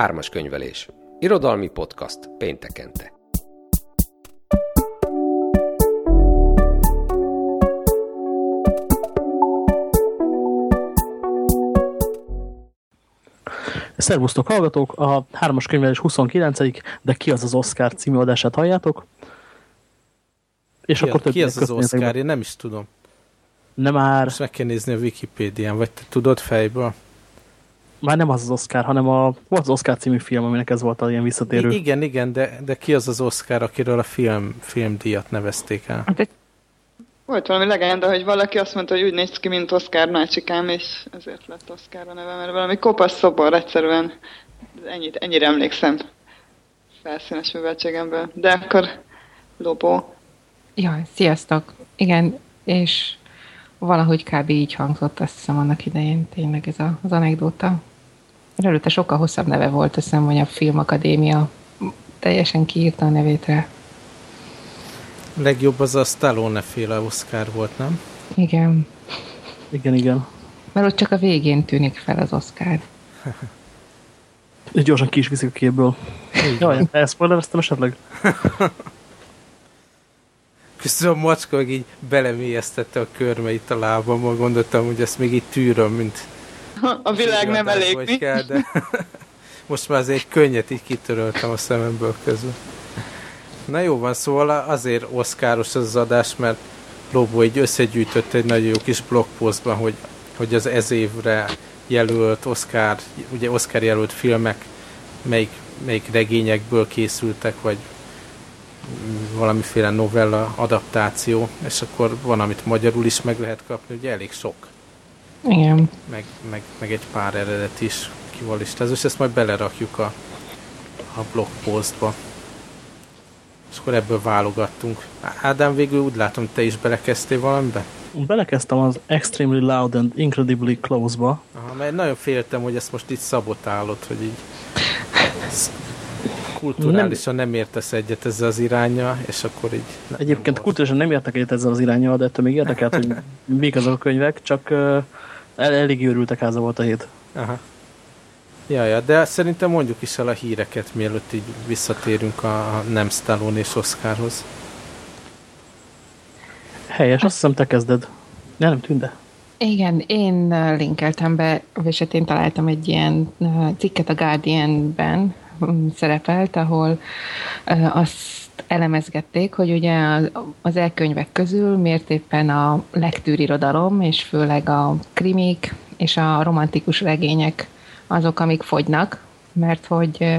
Ármas könyvelés. Irodalmi podcast péntekente. Szervusztok hallgatók, a 3-as könyvelés 29 de ki az az Oscar című adását halljátok? És ki, akkor ki az az Oscar? Én nem is tudom. Nem már. Most meg kell nézni a Wikipédián, vagy te tudod fejből? Már nem az az Oscar, hanem a, volt az Oscar című film, aminek ez volt a ilyen visszatérő. I igen, igen, de, de ki az az Oscar, akiről a film, filmdíjat nevezték el? Hát volt valami legenda, hogy valaki azt mondta, hogy úgy néz ki, mint Oscar Nácsikám, és ezért lett Oscar a neve, mert valami kopasz szobor egyszerűen. Ennyit, ennyire emlékszem felszínes műveltségemből. De akkor Lobó. Jaj, sziasztok! Igen, és valahogy kb. így hangzott, azt hiszem annak idején tényleg ez a, az anekdóta. Előtte sokkal hosszabb neve volt, azt hiszem, hogy a Filmakadémia teljesen kiírta a nevét rá legjobb az a Stallone féle Oscar volt, nem? Igen. Igen, igen. Mert ott csak a végén tűnik fel az Oscar. Gyorsan ki is viszik a képből. Jaj, elszpoilereztem esetleg? Köszönöm, a macska meg így belemélyeztette a körmeit a lábammal, gondoltam, hogy ezt még így tűröm, mint a világ nem elég. Kell, de most már azért könnyet így kitöröltem a szememből közben. Na jó van, szóval azért oszkáros az, az adás, mert Lobo így összegyűjtött egy nagyon jó kis blogpostban, hogy, hogy az ez évre jelölt Oscar, ugye Oscar jelölt filmek melyik, melyik regényekből készültek, vagy valamiféle novella adaptáció, és akkor van, amit magyarul is meg lehet kapni, ugye elég sok. Igen. Meg, meg, meg egy pár eredet is kival is. És ezt majd belerakjuk a, a blogpostba és akkor ebből válogattunk. Ádám, végül úgy látom, te is belekezdtél valamibe? Belekezdtem az Extremely Loud and Incredibly Close-ba. Aha, mert nagyon féltem, hogy ezt most itt szabotálod, hogy így kulturálisan nem, nem értesz egyet ezzel az irányja, és akkor így... Nem, Egyébként nem kulturálisan nem értek egyet ezzel az irányjal, de ettől még érdekelt, hogy mik azok a könyvek, csak uh, el, elég őrültek háza volt a hét. Aha. Ja, ja, de szerintem mondjuk is el a híreket, mielőtt így visszatérünk a nem Stallone és Oscarhoz. Helyes, azt hiszem te kezded. Ne, nem tűnde. Igen, én linkeltem be, és hát én találtam egy ilyen cikket a Guardian-ben mm, szerepelt, ahol azt elemezgették, hogy ugye az elkönyvek közül miért éppen a legtűrirodalom, és főleg a krimik és a romantikus regények azok, amik fogynak, mert hogy,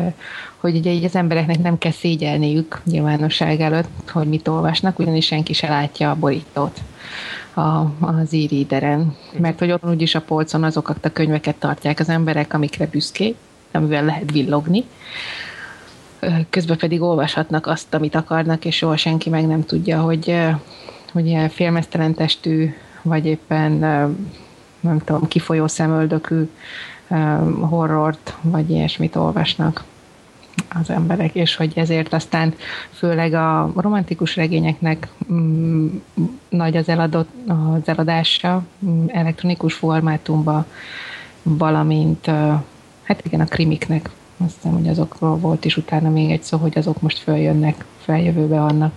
hogy ugye így az embereknek nem kell szégyelniük nyilvánosság előtt, hogy mit olvasnak, ugyanis senki se látja a borítót a, az e-readeren. Mert hogy ott úgyis a polcon azokat a könyveket tartják az emberek, amikre büszkék, amivel lehet villogni. Közben pedig olvashatnak azt, amit akarnak, és soha senki meg nem tudja, hogy, hogy ilyen félmeztelen testű, vagy éppen nem tudom, kifolyó szemöldökű horrort, vagy ilyesmit olvasnak az emberek, és hogy ezért aztán főleg a romantikus regényeknek mm, nagy az, eladott, az eladása mm, elektronikus formátumban, valamint hát igen, a krimiknek azt hiszem, hogy azokról volt is utána még egy szó, hogy azok most följönnek, feljövőbe vannak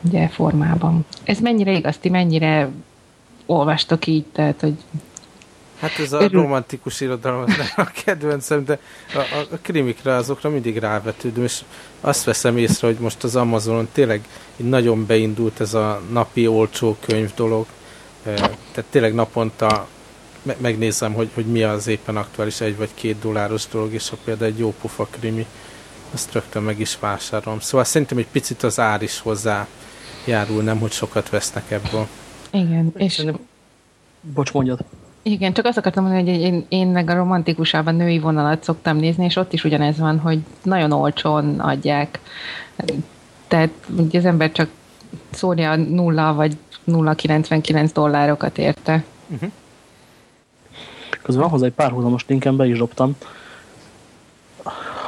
ugye formában. Ez mennyire igaz, ti mennyire olvastok így, tehát hogy Hát ez a romantikus irodalom az nem a kedvencem, de a, a, a krimikre azokra mindig rávetődöm, és azt veszem észre, hogy most az Amazonon tényleg nagyon beindult ez a napi olcsó könyv dolog. Tehát tényleg naponta megnézem, hogy, hogy mi az éppen aktuális egy vagy két dolláros dolog, és ha például egy jó pufa krimi, azt rögtön meg is vásárolom. Szóval szerintem egy picit az ár is hozzá járul, nem hogy sokat vesznek ebből. Igen, és... Bocs, mondjad. Igen, csak azt akartam mondani, hogy én, én meg a romantikusában női vonalat szoktam nézni, és ott is ugyanez van, hogy nagyon olcsón adják. Tehát ugye az ember csak szórja nulla vagy 0,99 dollárokat érte. Uh-huh. Közben van hozzá egy párhuzamos linken, be is dobtam.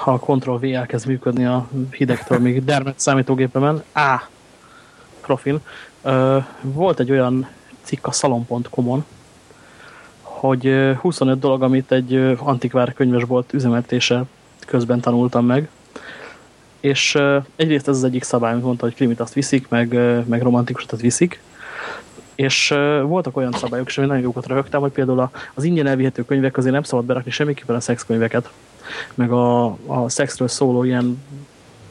Ha a Ctrl-V elkezd működni a hidegtől, még dermet számítógépemen, á, profil. Volt egy olyan cikk a szalon.com-on, hogy 25 dolog, amit egy antikvár könyvesbolt üzemeltése közben tanultam meg. És egyrészt ez az egyik szabály, mondta, hogy krimit azt viszik, meg, meg romantikusat viszik. És voltak olyan szabályok is, ami nagyon jókat röhögtem, hogy például az ingyen elvihető könyvek közé nem szabad berakni semmiképpen a szexkönyveket, meg a, a szexről szóló ilyen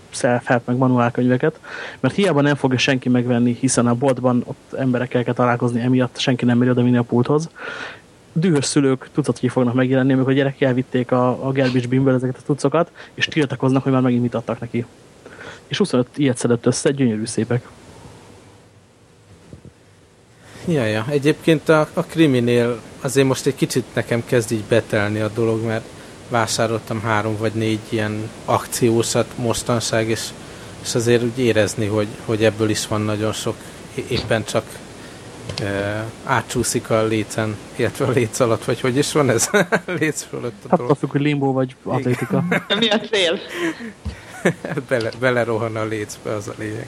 self-help, meg manuálkönyveket, mert hiába nem fogja senki megvenni, hiszen a boltban ott emberekkel kell találkozni, emiatt senki nem meri oda a pulthoz. Dühös szülők tucat, hogy fognak megjelenni, amikor a gyerek elvitték a, a garbage bimből ezeket a tucokat, és tiltakoznak, hogy már megint mit adtak neki. És 25 ilyet szedett össze, gyönyörű szépek. Ja, ja. Egyébként a, a kriminél azért most egy kicsit nekem kezd így betelni a dolog, mert vásároltam három vagy négy ilyen akciósat mostanság, és, és azért úgy érezni, hogy, hogy ebből is van nagyon sok, éppen csak e, átcsúszik a lécen, illetve a léc alatt, vagy hogy is van ez? léc fölött a dolog. Hát hogy limbo vagy atlétika. Mi a cél? Bele, belerohan a lécbe, az a lényeg.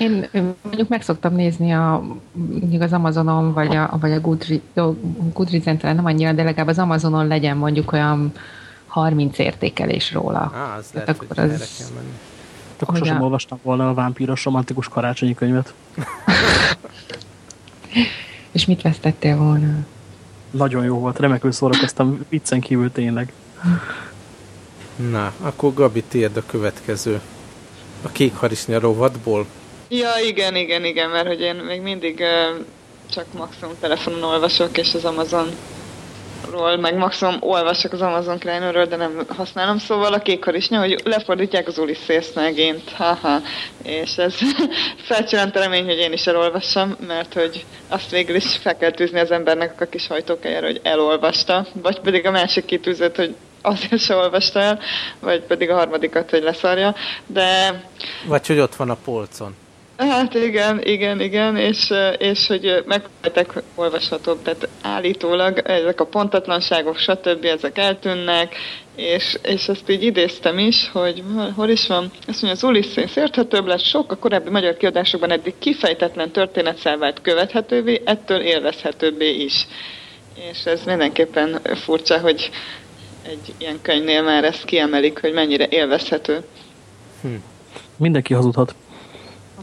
Én mondjuk meg szoktam nézni a, mondjuk az Amazonon, vagy a, vagy a Goodreads-en nem annyira, de legalább az Amazonon legyen mondjuk olyan 30 értékelés róla. Á, az lehet, akkor hogy az... Akkor sosem a... olvastam volna a vámpíros romantikus karácsonyi könyvet. És mit vesztettél volna? Nagyon jó volt, remekül szórakoztam, viccen kívül tényleg. Na, akkor Gabi, tiéd a következő. A kék harisnya rovatból. Ja, igen, igen, igen, mert hogy én még mindig uh, csak maximum telefonon olvasok, és az Amazon ról, meg maximum olvasok az Amazon Krainerről, de nem használom, szóval a kék harisnya, hogy lefordítják az Ulysses megint, haha, és ez felcsillant remény, hogy én is elolvassam, mert hogy azt végül is fel kell tűzni az embernek a kis hajtókájára, hogy elolvasta, vagy pedig a másik kitűzött, hogy azért se olvasta el, vagy pedig a harmadikat, hogy leszarja, de... Vagy hogy ott van a polcon. Hát igen, igen, igen, és, és hogy megpróbálták olvashatóbb, tehát állítólag ezek a pontatlanságok, stb. ezek eltűnnek, és, és ezt így idéztem is, hogy hol is van, azt mondja, az Ulysses érthetőbb lett, sok a korábbi magyar kiadásokban eddig kifejtetlen történetszel vált követhetővé, ettől élvezhetőbbé is. És ez mindenképpen furcsa, hogy egy ilyen könyvnél már ezt kiemelik, hogy mennyire élvezhető. Hm. Mindenki hazudhat.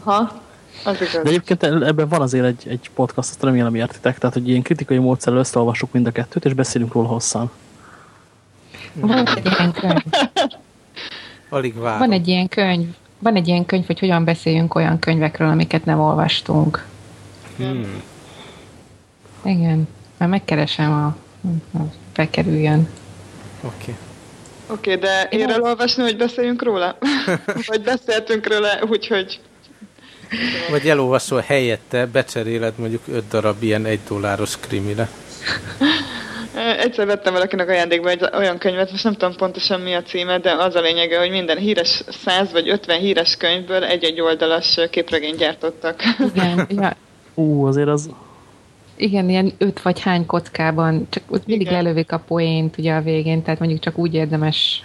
Aha, az igaz. De egyébként ebben van azért egy, egy podcast, azt remélem értitek, tehát hogy ilyen kritikai módszerrel összeolvassuk mind a kettőt, és beszélünk róla hosszan. Van egy ilyen könyv. Alig várom. Van egy ilyen könyv, van egy ilyen könyv, hogy hogyan beszéljünk olyan könyvekről, amiket nem olvastunk. Hmm. Igen, már megkeresem a, a bekerüljön. Oké. Okay. Oké, okay, de én elolvasni, hogy beszéljünk róla? Vagy beszéltünk róla, úgyhogy vagy elolvasol helyette, becseréled mondjuk öt darab ilyen egy dolláros krimire. Egyszer vettem valakinek ajándékba egy olyan könyvet, most nem tudom pontosan mi a címe, de az a lényege, hogy minden híres 100 vagy 50 híres könyvből egy-egy oldalas képregényt gyártottak. Igen, ja. Ú, azért az... Igen, ilyen öt vagy hány kockában, csak ott mindig Igen. lelövik a poént ugye a végén, tehát mondjuk csak úgy érdemes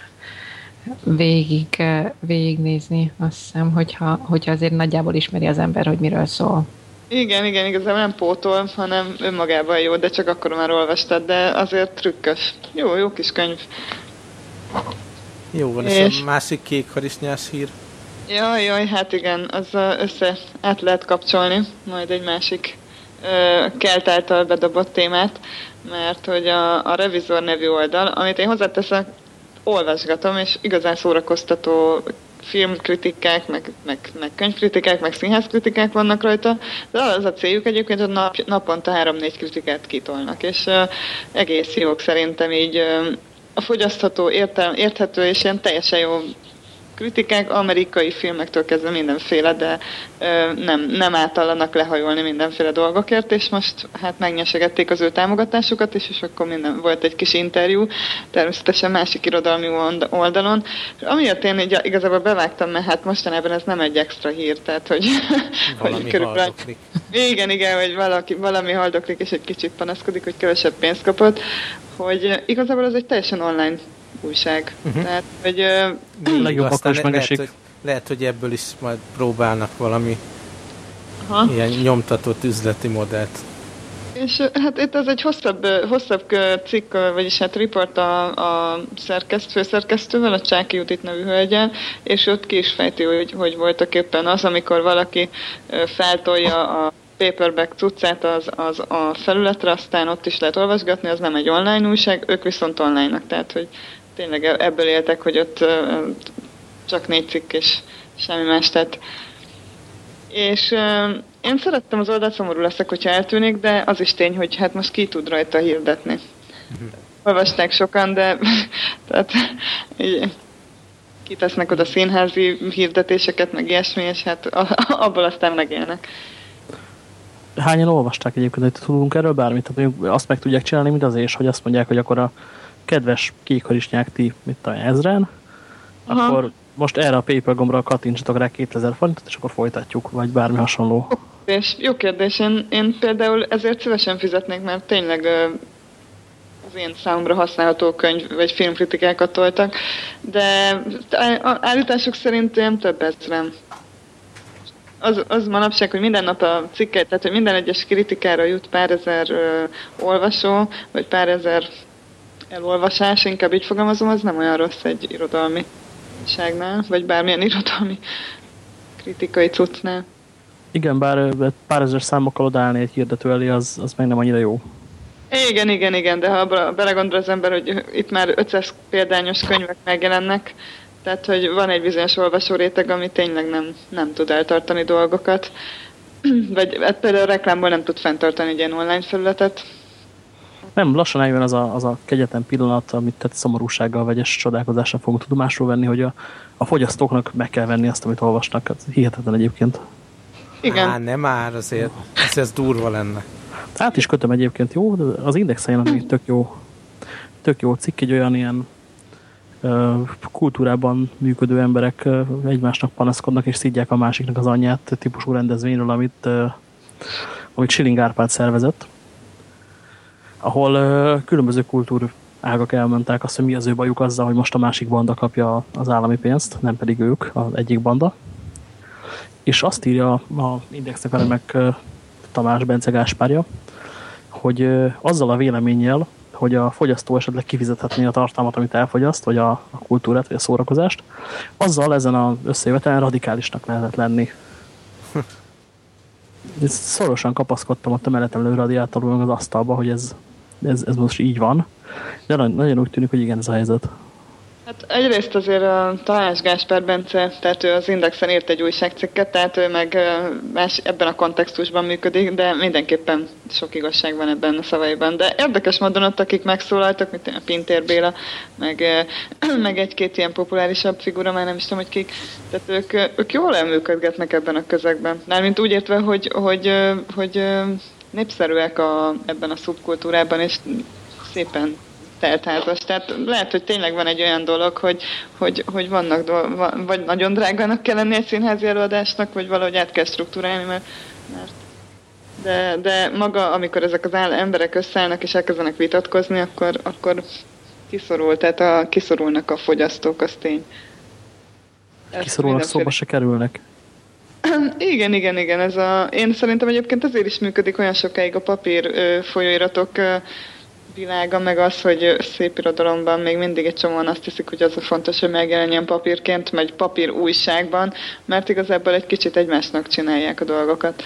végig, eh, végignézni, azt hiszem, hogyha, hogyha azért nagyjából ismeri az ember, hogy miről szól. Igen, igen, igazából nem pótol, hanem önmagában jó, de csak akkor már olvastad, de azért trükkös. Jó, jó kis könyv. Jó van, és, és a másik kék harisnyás hír? Jaj, jaj, hát igen, az össze át lehet kapcsolni, majd egy másik ö, kelt által bedobott témát, mert hogy a, a Revizor nevű oldal, amit én hozzáteszek, olvasgatom, és igazán szórakoztató filmkritikák, meg, meg, meg könyvkritikák, meg színházkritikák vannak rajta, de az a céljuk egyébként, hogy nap, naponta három-négy kritikát kitolnak, és uh, egész jók szerintem így uh, a fogyasztható, értel, érthető és ilyen teljesen jó kritikák, amerikai filmektől kezdve mindenféle, de ö, nem, nem átallanak lehajolni mindenféle dolgokért, és most hát megnyesegették az ő támogatásukat, és, és akkor minden, volt egy kis interjú, természetesen másik irodalmi oldalon. Amiért én így igazából bevágtam, mert hát mostanában ez nem egy extra hír, tehát hogy, hogy körülbelül, Igen, igen, hogy valaki, valami haldoklik, és egy kicsit panaszkodik, hogy kevesebb pénzt kapott, hogy igazából ez egy teljesen online újság. Uh-huh. Tehát, hogy... Uh, legjobb akkor is lehet, hogy, lehet, hogy ebből is majd próbálnak valami Aha. ilyen nyomtatott üzleti modellt És hát itt ez egy hosszabb, hosszabb cikk, vagyis hát riport a, a szerkeszt, főszerkesztővel, a Csáki Judit nevű hölgyen, és ott ki is fejti, hogy, hogy voltak éppen az, amikor valaki feltolja a paperback cuccát az, az a felületre, aztán ott is lehet olvasgatni, az nem egy online újság, ők viszont online-nak, tehát hogy tényleg e-, ebből éltek, hogy ott csak négy cikk és semmi más, tehát és én szerettem az oldalt, szomorú leszek, hogyha eltűnik, de az is tény, hogy hát most ki tud rajta hirdetni. Uh-huh. Olvasták sokan, de tehát így, kitesznek oda színházi hirdetéseket, meg ilyesmi, és hát abból aztán megélnek. Hányan olvasták egyébként, hogy tudunk erről bármit? Tehát azt meg tudják csinálni, mint az és, hogy azt mondják, hogy akkor a kedves kékharisnyák ti, mit tudom, ezren, Aha. akkor most erre a paper gombra kattintsatok rá 2000 forintot, és akkor folytatjuk, vagy bármi hasonló. És jó kérdés, én, én például ezért szívesen fizetnék, mert tényleg az én számomra használható könyv vagy filmkritikákat toltak, de állítások szerint ilyen több ezrem. Az, az manapság, hogy minden nap a cikket, tehát hogy minden egyes kritikára jut pár ezer ö, olvasó, vagy pár ezer elolvasás, inkább így fogalmazom, az nem olyan rossz egy irodalmi újságnál, vagy bármilyen irodalmi kritikai cuccnál. Igen, bár pár ezer számokkal odállni egy hirdető elé, az, az meg nem annyira jó. Igen, igen, igen, de ha belegondol az ember, hogy itt már 500 példányos könyvek megjelennek, tehát, hogy van egy bizonyos olvasóréteg, ami tényleg nem, nem tud eltartani dolgokat, vagy hát például a reklámból nem tud fenntartani egy ilyen online felületet, nem, lassan eljön az a, az a kegyetlen pillanat, amit tehát szomorúsággal, vegyes csodálkozással fogunk tudomásul venni, hogy a, a fogyasztóknak meg kell venni azt, amit olvasnak. Ez hihetetlen egyébként. Igen. Á, nem már, azért, azért ez durva lenne. Át is kötöm egyébként, jó? Az indexen ami tök jó, tök jó cikk, egy olyan ilyen kultúrában működő emberek egymásnak panaszkodnak és szidják a másiknak az anyját típusú rendezvényről, amit, amit Schilling Árpád szervezett ahol különböző kultúr ágak elmondták azt, hogy mi az ő bajuk azzal, hogy most a másik banda kapja az állami pénzt, nem pedig ők, az egyik banda. És azt írja a Indexnek a remek Tamás Bence Gáspárja, hogy azzal a véleménnyel, hogy a fogyasztó esetleg kifizethetné a tartalmat, amit elfogyaszt, vagy a, a kultúrát, vagy a szórakozást, azzal ezen az összejövetelen radikálisnak lehetett lenni. Szorosan kapaszkodtam ott a mellettem radiátorul az asztalba, hogy ez, ez, ez most így van. De nagyon úgy tűnik, hogy igen, ez a helyzet. Hát egyrészt azért a Talás Gáspár Bence, tehát ő az Indexen írt egy újságcikket, tehát ő meg más ebben a kontextusban működik, de mindenképpen sok igazság van ebben a szavaiban. De érdekes módon ott, akik megszólaltak, mint a Pintér Béla, meg, meg egy-két ilyen populárisabb figura, már nem is tudom, hogy kik, tehát ők, ők jól elműködgetnek ebben a közegben. Mármint úgy értve, hogy, hogy, hogy népszerűek a, ebben a szubkultúrában, és szépen teltházas. Tehát lehet, hogy tényleg van egy olyan dolog, hogy, hogy, hogy vannak dolgok, vagy nagyon drágának kell lenni egy színházi előadásnak, vagy valahogy át kell struktúrálni, mert, mert de, de maga, amikor ezek az áll, emberek összeállnak és elkezdenek vitatkozni, akkor, akkor kiszorul, tehát a, kiszorulnak a fogyasztók, az tény. Kiszorulnak, szóba se kerülnek. Igen, igen, igen. Ez a, én szerintem egyébként azért is működik olyan sokáig a papír ö, folyóiratok ö, világa, meg az, hogy szép irodalomban még mindig egy csomóan azt hiszik, hogy az a fontos, hogy megjelenjen papírként, vagy papír újságban, mert igazából egy kicsit egymásnak csinálják a dolgokat.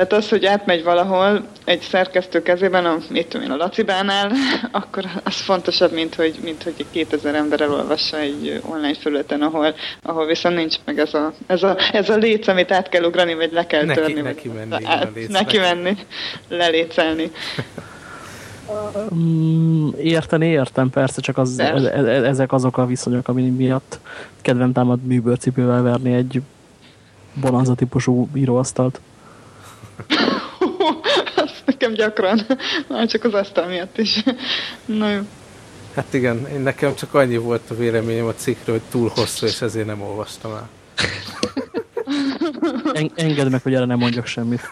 Tehát az, hogy átmegy valahol egy szerkesztő kezében, a, mit tudom én, a Lacibánál, akkor az fontosabb, mint hogy, mint hogy 2000 ember elolvassa egy online felületen, ahol, ahol viszont nincs meg ez a, ez, a, ez a léc, amit át kell ugrani, vagy le kell neki, törni. Neki menni, át, neki menni, lelécelni. Mm, érteni értem, persze, csak az, e, e, ezek azok a viszonyok, ami miatt kedvem támad műbőrcipővel verni egy bonanza típusú íróasztalt. Azt nekem gyakran, már csak az asztal miatt is. Na jó. Hát igen, én nekem csak annyi volt a véleményem a cikkről, hogy túl hosszú, és ezért nem olvastam el. En engedd meg, hogy erre nem mondjak semmit.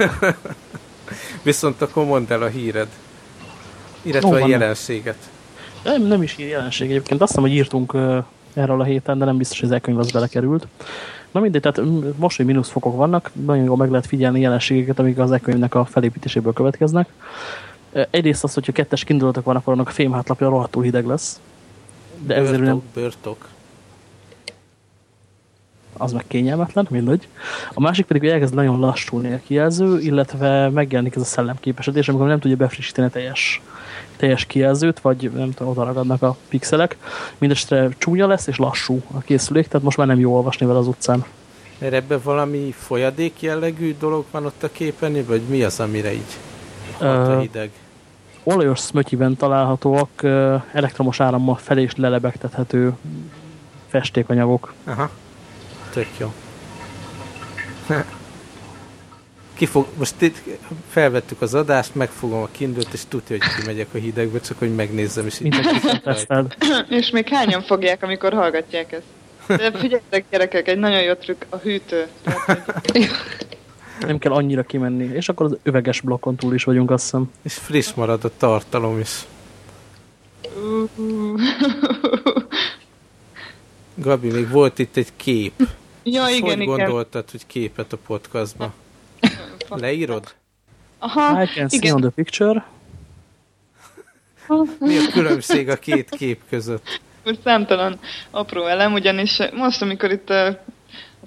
Viszont akkor mondd el a híred. Illetve Ó, a jelenséget. Nem, nem is ír jelenség egyébként. Azt hiszem, hogy írtunk erről a héten, de nem biztos, hogy az e az belekerült. Na mindegy, tehát most, hogy mínuszfokok vannak, nagyon jól meg lehet figyelni jelenségeket, amik az e a felépítéséből következnek. Egyrészt az, hogyha kettes kindulatok van, akkor annak a fémhátlapja rohadtul hideg lesz. De börtok, ezért nem... börtok. Az meg kényelmetlen, mindegy. A másik pedig, hogy elkezd nagyon lassulni a kijelző, illetve megjelenik ez a szellemképesedés, amikor nem tudja befrissíteni a teljes, teljes kijelzőt, vagy nem tudom, oda ragadnak a pixelek. Mindestre csúnya lesz és lassú a készülék, tehát most már nem jó olvasni vele az utcán. Mert ebben valami folyadék jellegű dolog van ott a képen, vagy mi az, amire így hat a hideg? olajos szmötyiben találhatóak elektromos árammal fel és lelebegtethető festékanyagok. Aha, tök jó. Kifog, most itt felvettük az adást, megfogom a kindőt, és tudja, hogy kimegyek a hidegbe, csak hogy megnézzem, és így És még hányan fogják, amikor hallgatják ezt? De figyeljetek, gyerekek, egy nagyon jó trükk, a hűtő. Nem kell annyira kimenni. És akkor az öveges blokkon túl is vagyunk, azt hiszem. És friss marad a tartalom is. Gabi, még volt itt egy kép. Ja, Ezt igen, hogy igen. gondoltad, hogy képet a podcastba? Leírod? Aha, I can igen. see on the picture. Mi a különbség a két kép között? Számtalan apró elem, ugyanis most, amikor itt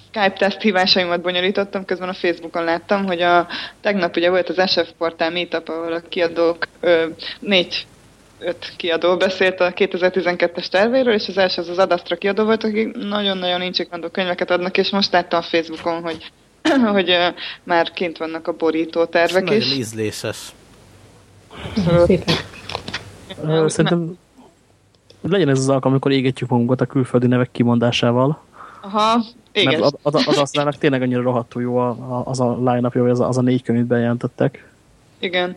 Skype teszt hívásaimat bonyolítottam, közben a Facebookon láttam, hogy a tegnap ugye volt az SF Portál Meetup, ahol a kiadók ö, négy öt kiadó beszélt a 2012-es tervéről, és az első az az Adastra kiadó volt, akik nagyon-nagyon incsiklandó könyveket adnak, és most láttam a Facebookon, hogy, hogy uh, már kint vannak a borító tervek Ez is. Nagyon ízléses. Szerintem legyen ez az alkalom, amikor égetjük magunkat a külföldi nevek kimondásával. Aha, igen. Mert az, az, az aztán tényleg annyira rohadtul jó az a line-up, hogy az a, az a négy könyvét bejelentettek. Igen.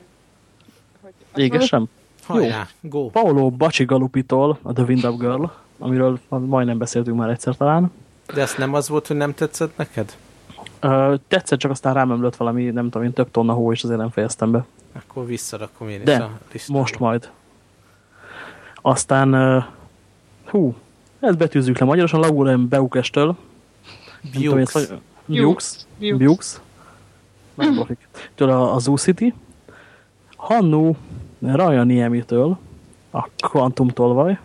Égessem? Hajrá, go! Paolo Bacigalupitól, a The Wind Up Girl, amiről majdnem beszéltünk már egyszer talán. De ezt nem az volt, hogy nem tetszett neked? Uh, tetszett, csak aztán rám ömlött valami, nem tudom én, több tonna hó, és azért nem fejeztem be. Akkor visszarakom én De, is a listába. most majd. Aztán, uh, hú, ezt betűzzük le magyarosan, Lauren Beukestől. Bukes. Bukes. Bukes. Nem Tőle a, a Zoo City. Hannu Ryan Niemi-től, a Quantum tolvaj.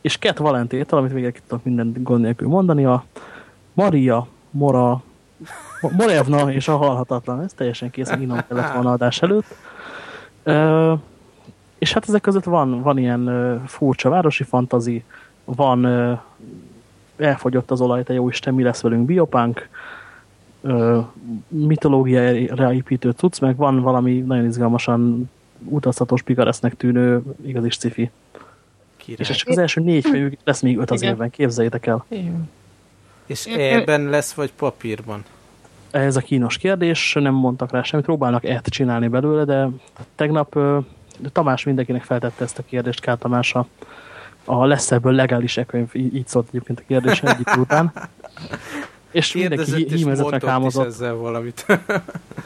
És Ket Valentétől, amit még tudok minden gond nélkül mondani, a Maria Mora Morevna és a halhatatlan. Ez teljesen készen inom kellett volna adás előtt. Uh, és hát ezek között van, van ilyen uh, furcsa városi fantazi, van uh, elfogyott az olaj, te jó Isten, mi lesz velünk biopunk, uh, mitológiára építő cucc, meg van valami nagyon izgalmasan utazhatós pikaresznek tűnő igaz sci-fi. És csak az első négy könyv, lesz még öt az Igen. évben, képzeljétek el. Igen. És ebben lesz, vagy papírban? Ez a kínos kérdés, nem mondtak rá semmit, próbálnak et csinálni belőle, de tegnap Tamás mindenkinek feltette ezt a kérdést, Kár Tamás a, a lesz ebből legális e könyv, így szólt egyébként a kérdés egyik után. És mindenki hímezetre kámozott. ezzel valamit.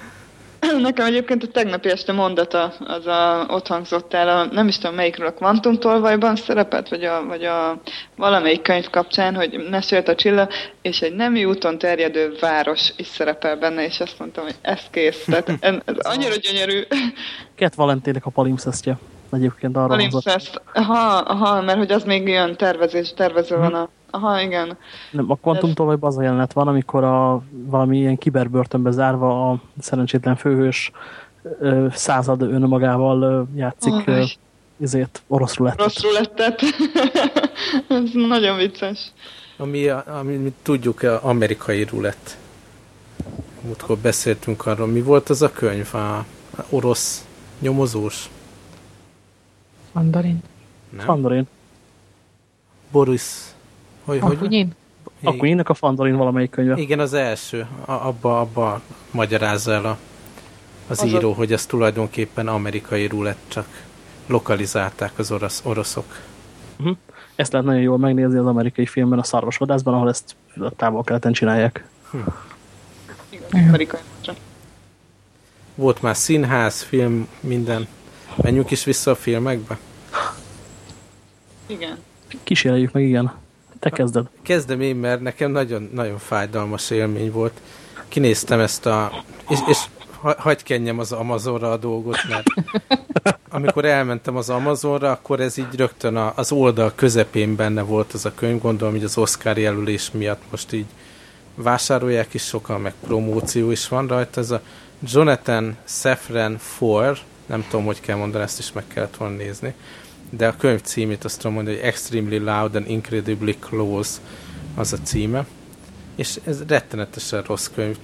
Nekem egyébként a tegnapi este mondata az a, ott hangzott el, a, nem is tudom melyikről a Quantum tolvajban szerepelt, vagy a, vagy a valamelyik könyv kapcsán, hogy mesélt a Csilla, és egy nemi úton terjedő város is szerepel benne, és azt mondtam, hogy ez kész. Tehát ez annyira gyönyörű. Ket Valentének a palimpszesztje egyébként arra Palimpszeszt. Aha, aha, mert hogy az még ilyen tervezés, tervező van a Aha, igen. Nem, a tovább az a jelenet van, amikor a valami ilyen kiberbörtönbe zárva a szerencsétlen főhős ö, század önmagával ö, játszik oh, ezért orosz rulettet. Orosz rulettet. Ez nagyon vicces. Ami, ami mi tudjuk, amerikai rulett. Múltkor beszéltünk arról. Mi volt az a könyv? A orosz nyomozós? Mandarin. Nem? Mandarin. Boris hogy, Akunyin? Hogy? Akunyinnak a Fandalin valamelyik könyve. Igen, az első. A, abba, abba magyarázza el a, az, az író, a... hogy ez tulajdonképpen amerikai rulett, csak lokalizálták az orosz, oroszok. Uh -huh. Ezt lehet nagyon jól megnézni az amerikai filmben, a szarvasvadászban, ahol ezt a távol-keleten csinálják. Hm. Amerikai Volt már színház, film, minden. Menjünk is vissza a filmekbe? Igen. Kísérjük meg, igen. Te kezded. Kezdem én, mert nekem nagyon, nagyon fájdalmas élmény volt. Kinéztem ezt a... És, és hagy kenjem az Amazonra a dolgot, mert amikor elmentem az Amazonra, akkor ez így rögtön az oldal közepén benne volt az a könyv, gondolom, hogy az Oscar jelölés miatt most így vásárolják is sokan, meg promóció is van rajta. Ez a Jonathan Safran Four, nem tudom, hogy kell mondani, ezt is meg kellett volna nézni, de a könyv címét azt tudom mondani, hogy Extremely Loud and Incredibly Close az a címe. És ez rettenetesen rossz könyv.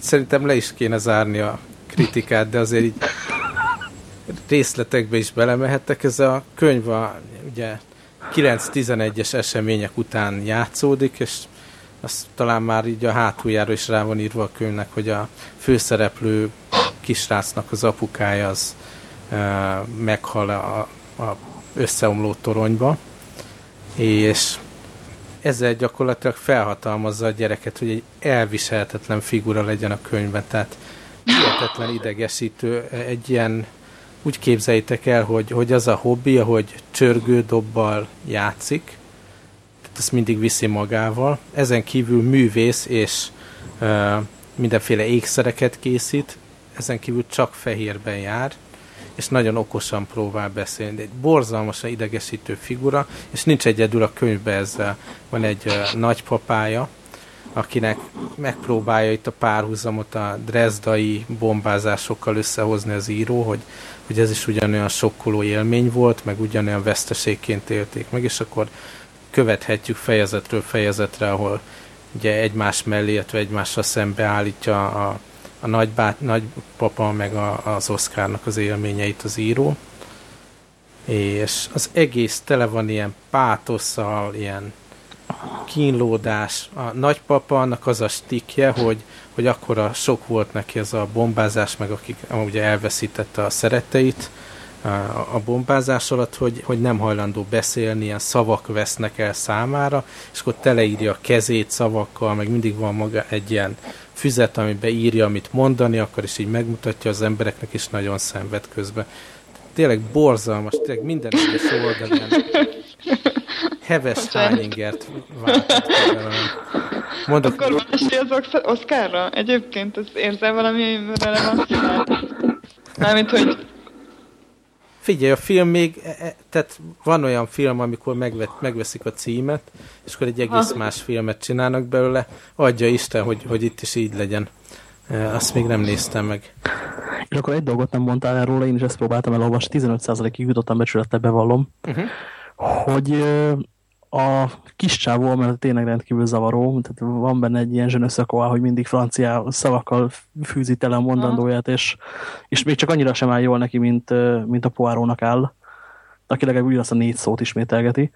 Szerintem le is kéne zárni a kritikát, de azért így részletekbe is belemehettek. Ez a könyv a ugye 9-11-es események után játszódik, és azt talán már így a hátuljára is rá van írva a könyvnek, hogy a főszereplő kisrácnak az apukája az e, meghal a, a összeomló toronyba, és ezzel gyakorlatilag felhatalmazza a gyereket, hogy egy elviselhetetlen figura legyen a könyvben, tehát hihetetlen idegesítő egy ilyen úgy képzeljétek el, hogy, hogy az a hobbi, hogy csörgődobbal játszik, tehát ezt mindig viszi magával. Ezen kívül művész és uh, mindenféle ékszereket készít, ezen kívül csak fehérben jár, és nagyon okosan próbál beszélni. Egy borzalmasan idegesítő figura, és nincs egyedül a könyvben ezzel. Van egy uh, nagypapája, akinek megpróbálja itt a párhuzamot a drezdai bombázásokkal összehozni az író, hogy, hogy ez is ugyanolyan sokkoló élmény volt, meg ugyanolyan veszteségként élték meg, és akkor követhetjük fejezetről fejezetre, ahol ugye egymás mellé, illetve egymással szembe állítja a, a nagybát, nagypapa meg a, az Oszkárnak az élményeit az író. És az egész tele van ilyen pátosszal, ilyen kínlódás. A nagypapa annak az a stikje, hogy, hogy akkora sok volt neki ez a bombázás, meg akik ugye elveszítette a szeretteit a bombázás alatt, hogy, hogy nem hajlandó beszélni, ilyen szavak vesznek el számára, és akkor teleírja a kezét szavakkal, meg mindig van maga egy ilyen füzet, amiben írja, amit mondani, akkor is így megmutatja az embereknek, is nagyon szenved közben. Tényleg borzalmas, tényleg minden egyes oldalán heves Heiningert váltott Mondok, Akkor van esély az Oscarra? Egyébként ez érzel valami relevanciát? Mármint, hogy Figyelj, a film még, e, e, tehát van olyan film, amikor megvet, megveszik a címet, és akkor egy egész ah. más filmet csinálnak belőle. Adja Isten, hogy, hogy itt is így legyen. E, azt még nem néztem meg. És akkor egy dolgot nem mondtál róla, én is ezt próbáltam elolvasni, 15%-ig jutottam becsülettel, bevallom, uh -huh. hogy a kis csávó, mert tényleg rendkívül zavaró, tehát van benne egy ilyen zsönöszakoá, hogy mindig francia szavakkal fűzi tele a mondandóját, és, és még csak annyira sem áll jól neki, mint, mint a poárónak áll, aki legalább ugyanazt a négy szót ismételgeti.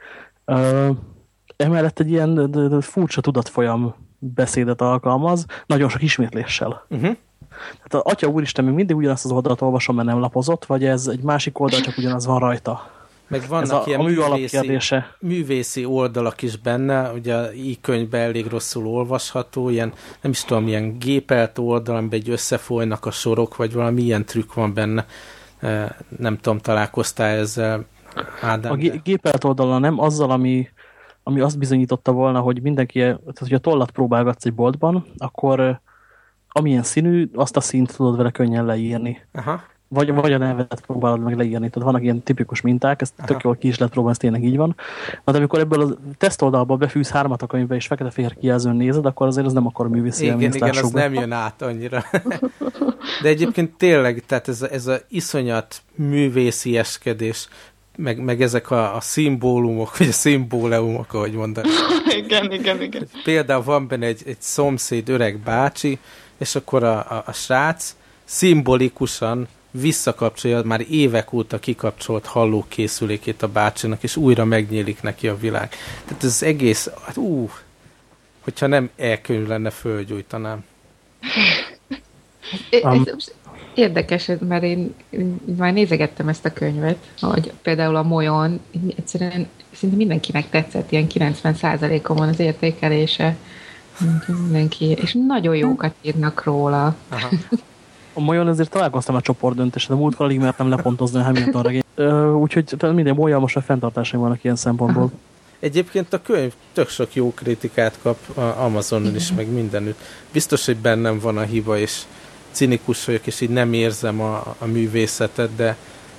Emellett egy ilyen furcsa tudatfolyam beszédet alkalmaz, nagyon sok ismétléssel. Uh -huh. Tehát az Atya Úristen még mindig ugyanazt az oldalt olvasom, mert nem lapozott, vagy ez egy másik oldal, csak ugyanaz van rajta. Meg vannak ilyen a művészi, művészi oldalak is benne, ugye a könyvben elég rosszul olvasható, ilyen, nem is tudom, ilyen gépelt oldal, amiben egy összefolynak a sorok, vagy valami ilyen trükk van benne. Nem tudom, találkoztál ezzel, Ádám? A gépelt oldala nem azzal, ami, ami azt bizonyította volna, hogy mindenki, tehát hogy a tollat próbálgatsz egy boltban, akkor amilyen színű, azt a színt tudod vele könnyen leírni. Aha vagy, vagy a nevet próbálod meg leírni. Tehát vannak ilyen tipikus minták, ezt Aha. tök jól ki is lehet próbálni, ez tényleg így van. Na, de amikor ebből a tesztoldalba befűz hármat a könyvbe, és fekete-fehér kijelzőn nézed, akkor azért az nem akar művészi Igen, igen, az nem jön át annyira. de egyébként tényleg, tehát ez ez a iszonyat művészieskedés, meg, meg ezek a, a szimbólumok, vagy a szimbóleumok, ahogy mondani. igen, igen, igen. Például van benne egy, egy szomszéd öreg bácsi, és akkor a, a, a srác szimbolikusan visszakapcsolja már évek óta kikapcsolt hallókészülékét a bácsinak, és újra megnyílik neki a világ. Tehát ez egész, hát ú, hogyha nem elkönyv lenne, fölgyújtanám. Um. Ez érdekes, mert én, én már nézegettem ezt a könyvet, hogy például a Molyon egyszerűen szinte mindenkinek tetszett, ilyen 90%-on van az értékelése. Mindenki, és nagyon jókat írnak róla. Aha. A Molyon azért találkoztam a csoportdöntésre, de múltkor alig mertem lepontozni a Hamilton regényt. Úgyhogy minden Molyon most a fenntartásaim vannak ilyen szempontból. Egyébként a könyv tök sok jó kritikát kap a Amazonon is, meg mindenütt. Biztos, hogy bennem van a hiba, és cinikus vagyok, és így nem érzem a, a művészetet, de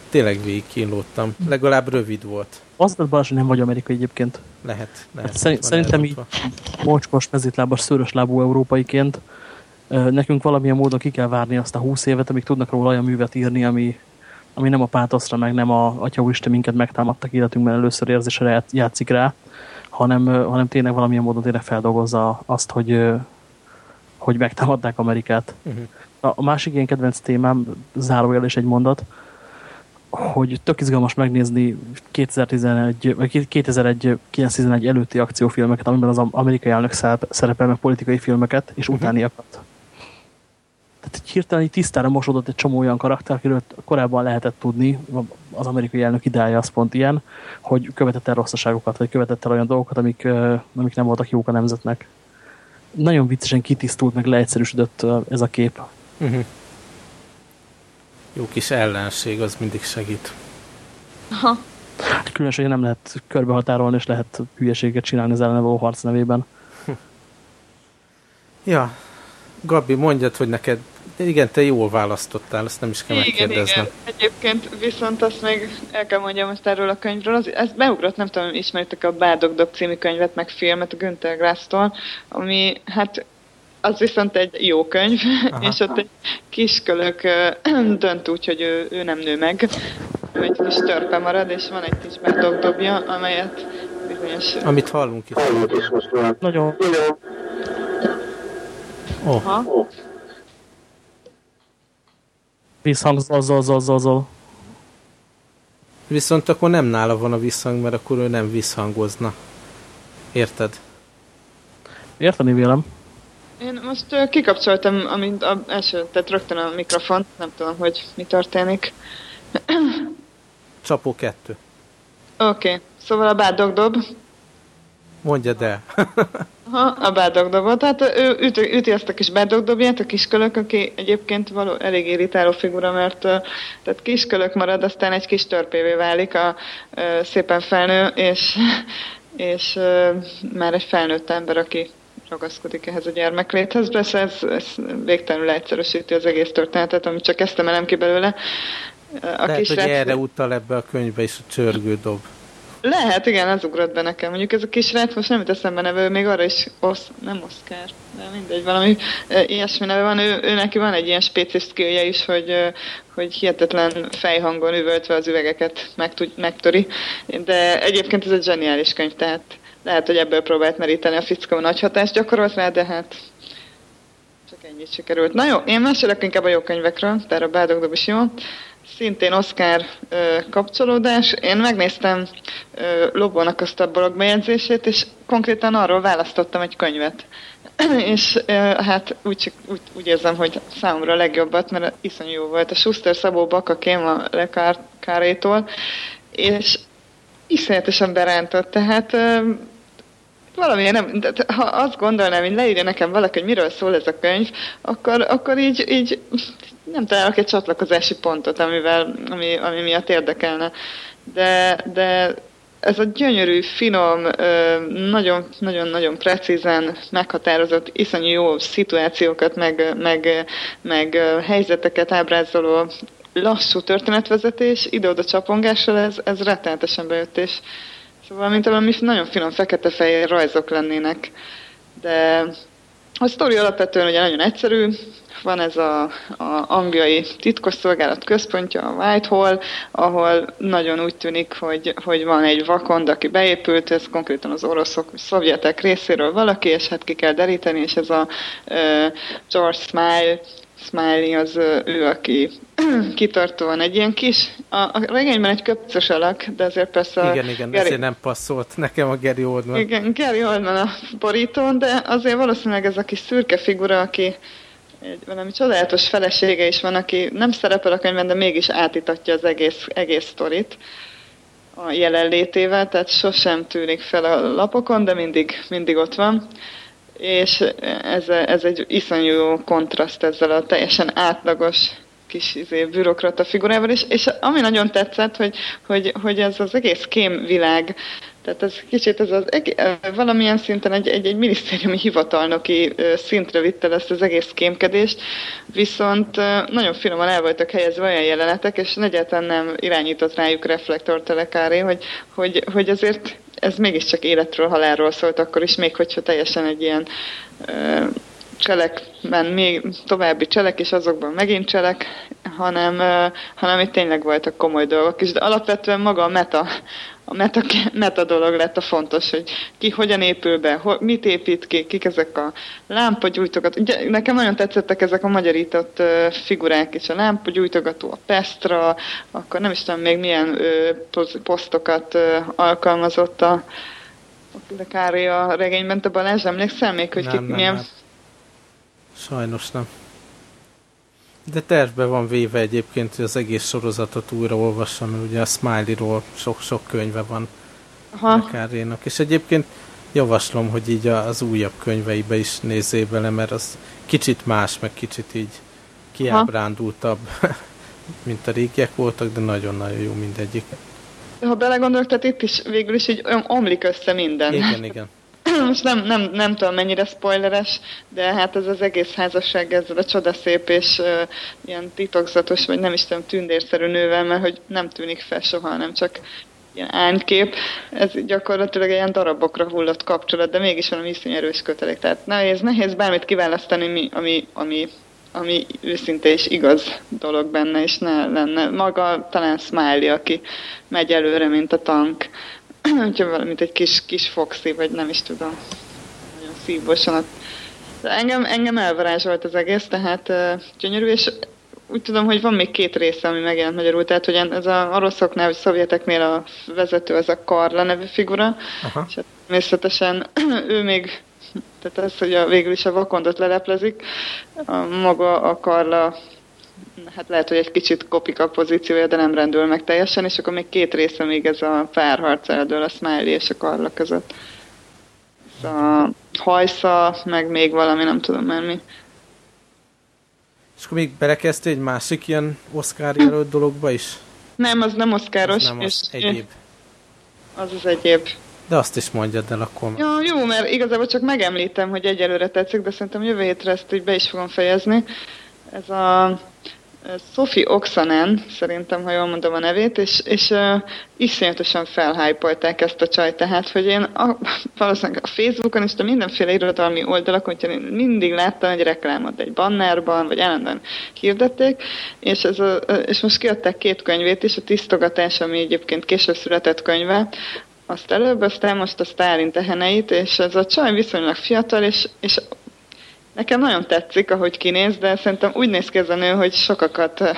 tényleg végigkínlódtam. Legalább rövid volt. Az lett Balázs, hogy nem vagy amerikai egyébként. Lehet. lehet hát szerint, szerintem így mocskos, mezitlábas, szőrös lábú európaiként nekünk valamilyen módon ki kell várni azt a húsz évet, amíg tudnak róla olyan művet írni, ami, ami nem a pátoszra, meg nem a Atya Úristen minket megtámadtak életünkben először érzésre játszik rá, hanem, hanem tényleg valamilyen módon tényleg feldolgozza azt, hogy, hogy megtámadták Amerikát. Uh mhm. -huh. A másik ilyen kedvenc témám, zárójel és egy mondat, hogy tök izgalmas megnézni 2011, vagy 2001 911 előtti akciófilmeket, amiben az amerikai elnök szerepel, meg politikai filmeket, és uh mhm. -huh. utániakat. Tehát hirtelen így tisztára mosódott egy csomó olyan karakter, akiről korábban lehetett tudni, az amerikai elnök ideája az pont ilyen, hogy követett el rosszaságokat, vagy követett el olyan dolgokat, amik, amik nem voltak jók a nemzetnek. Nagyon viccesen kitisztult, meg leegyszerűsödött ez a kép. Uh mhm. -huh. Jó kis ellenség, az mindig segít. Aha. Különösen, hogy nem lehet körbehatárolni, és lehet hülyeséget csinálni az ellenevő harc nevében. Ja, Gabi, mondjad, hogy neked, igen, te jól választottál, ezt nem is kell igen, megkérdeznem. Igen, egyébként viszont azt még el kell mondjam most erről a könyvről, az, ez beugrott, nem tudom, ismeritek a Bádogdog című könyvet, meg filmet a Günther Grass-tól, ami hát az viszont egy jó könyv, Aha. és ott egy kiskölök dönt úgy, hogy ő, ő nem nő meg, ő egy kis törpe marad, és van egy kis bádogdobja, amelyet bizonyos... Amit hallunk is. Nagyon. Oh. Ha? Visszhang zol, Viszont akkor nem nála van a visszhang, mert akkor ő nem visszhangozna. Érted? Érteni vélem. Én most uh, kikapcsoltam amint a első, tehát rögtön a mikrofont, nem tudom, hogy mi történik. Csapó kettő. Oké, okay. szóval a bádogdob. Mondja el. ha, a bádogdobot. Tehát ő üti, üti ezt a kis bádogdobját, a kiskölök, aki egyébként való, elég irritáló figura, mert tehát kiskölök marad, aztán egy kis törpévé válik a, a szépen felnő, és, és már egy felnőtt ember, aki ragaszkodik ehhez a gyermekléthez. Persze ez, ez végtelenül egyszerűsíti az egész történetet, amit csak ezt emelem ki belőle. A Lehet, hogy rác... erre utal ebbe a könyvbe is a csörgő dob. Lehet, igen, az ugrott be nekem. Mondjuk ez a kis rác most nem jut eszembe neve, még arra is, osz, nem Oscar, de mindegy, valami e, ilyesmi neve van. Ő, ő neki van egy ilyen spécis skillje is, hogy, hogy hihetetlen fejhangon üvöltve az üvegeket meg, megtöri. De egyébként ez egy zseniális könyv, tehát lehet, hogy ebből próbált meríteni a fickó nagy hatást gyakorolt rá, de hát csak ennyit sikerült. Na jó, én mesélek inkább a jó könyvekről, tehát a Bádogdob is jó. Szintén Oscar kapcsolódás. Én megnéztem ö, Lobónak azt a blogbejegyzését, és konkrétan arról választottam egy könyvet. és hát úgy, úgy, úgy érzem, hogy számomra a legjobbat, mert iszonyú jó volt. A Schuster Szabó Bakakém a Le Carré-tól, és iszonyatosan berántott. Tehát valamilyen nem, de ha azt gondolnám, hogy leírja nekem valaki, hogy miről szól ez a könyv, akkor, akkor így, így nem találok egy csatlakozási pontot, amivel, ami, ami miatt érdekelne. De, de ez a gyönyörű, finom, nagyon-nagyon-nagyon precízen meghatározott, iszonyú jó szituációkat, meg, meg, meg helyzeteket ábrázoló lassú történetvezetés, ide-oda csapongással, ez, ez rettenetesen bejött, és Szóval, mint valami nagyon finom fekete-fehér rajzok lennének. De a sztori alapvetően ugye nagyon egyszerű, van ez a, a angliai titkosszolgálat központja, a Whitehall, ahol nagyon úgy tűnik, hogy, hogy van egy vakond, aki beépült, ez konkrétan az oroszok, szovjetek részéről valaki, és hát ki kell deríteni, és ez a uh, George Smile Smiley az ő, aki kitartóan egy ilyen kis, a, a regényben egy köpcös alak, de azért persze Igen, igen, Gary, ezért nem passzolt nekem a Gary Oldman. Igen, Gary Oldman a borítón, de azért valószínűleg ez a kis szürke figura, aki egy valami csodálatos felesége is van, aki nem szerepel a könyvben, de mégis átítatja az egész, egész sztorit a jelenlétével, tehát sosem tűnik fel a lapokon, de mindig, mindig ott van és ez, ez egy iszonyú kontraszt ezzel a teljesen átlagos kis izé, bürokrata figurával, és, és ami nagyon tetszett, hogy, hogy, hogy ez az egész kém világ Tehát ez kicsit ez az valamilyen szinten egy, egy, egy minisztériumi hivatalnoki szintre vitte ezt az egész kémkedést, viszont nagyon finoman el voltak helyezve olyan jelenetek, és egyáltalán nem irányított rájuk reflektortelekáré, hogy, hogy, hogy azért ez mégiscsak életről, halálról szólt akkor is, még hogyha teljesen egy ilyen cselekben még további cselek, és azokban megint cselek, hanem, hanem itt tényleg voltak komoly dolgok is, de alapvetően maga a meta, a meta, meta dolog lett a fontos, hogy ki hogyan épül be, ho, mit épít ki, kik ezek a lámpagyújtogat. Ugye, nekem nagyon tetszettek ezek a magyarított figurák is, a lámpagyújtogató, a Pestra, akkor nem is tudom még milyen posztokat alkalmazott a, a Kári a regényben, te Balázs, emlékszel még, hogy nem, kik nem, milyen... Nem. Sajnos nem. De tervbe van véve egyébként, hogy az egész sorozatot újra olvassam, mert ugye a Smiley-ról sok-sok könyve van Kárénak. És egyébként javaslom, hogy így az újabb könyveibe is nézzél bele, mert az kicsit más, meg kicsit így kiábrándultabb, mint a régiek voltak, de nagyon-nagyon jó mindegyik. Ha belegondolok, tehát itt is végül is így omlik össze minden. Igen, igen. most nem, nem, nem tudom mennyire spoileres, de hát ez az egész házasság ezzel a csodaszép és uh, ilyen titokzatos, vagy nem is tudom, tündérszerű nővel, mert hogy nem tűnik fel soha, nem csak ilyen ánykép, ez gyakorlatilag ilyen darabokra hullott kapcsolat, de mégis valami iszony erős kötelék. Tehát nehéz, nehéz bármit kiválasztani, mi, ami, ami, ami őszinte és igaz dolog benne, és ne lenne. Maga talán Smiley, aki megy előre, mint a tank, Úgyhogy valamint egy kis, kis foxi, vagy nem is tudom. Nagyon szívbosan. De engem, engem elvarázsolt az egész, tehát uh, gyönyörű, és úgy tudom, hogy van még két része, ami megjelent magyarul, tehát hogy ez a oroszoknál, vagy szovjeteknél a vezető, az a Karla nevű figura, Aha. és hát természetesen ő még, tehát ez, hogy a, végül is a vakondot leleplezik, a, maga a Karla hát lehet, hogy egy kicsit kopik a pozíciója, de nem rendül meg teljesen, és akkor még két része még ez a párharc eldől a Smiley és a Karla között. Ez a hajsza, meg még valami, nem tudom már mi. És akkor még belekezdte egy másik ilyen Oscar jelölt dologba is? Nem, az nem Oscaros. Az nem az és egyéb. Az az egyéb. De azt is mondjad el akkor. Ja, jó, mert igazából csak megemlítem, hogy egyelőre tetszik, de szerintem jövő hétre ezt így be is fogom fejezni. Ez a Sophie Oxanen, szerintem, ha jól mondom a nevét, és, és uh, iszonyatosan felhájpolták ezt a csajt, tehát, hogy én a, valószínűleg a Facebookon és a mindenféle irodalmi oldalakon, hogy én mindig láttam egy reklámot egy bannerban, vagy ellenben hirdették, és, ez a, és most kiadták két könyvét is, a Tisztogatás, ami egyébként később született könyve, azt előbb, aztán most a Stalin teheneit, és ez a csaj viszonylag fiatal, és, és Nekem nagyon tetszik, ahogy kinéz, de szerintem úgy néz ki ez a nő, hogy sokakat eh,